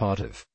part of.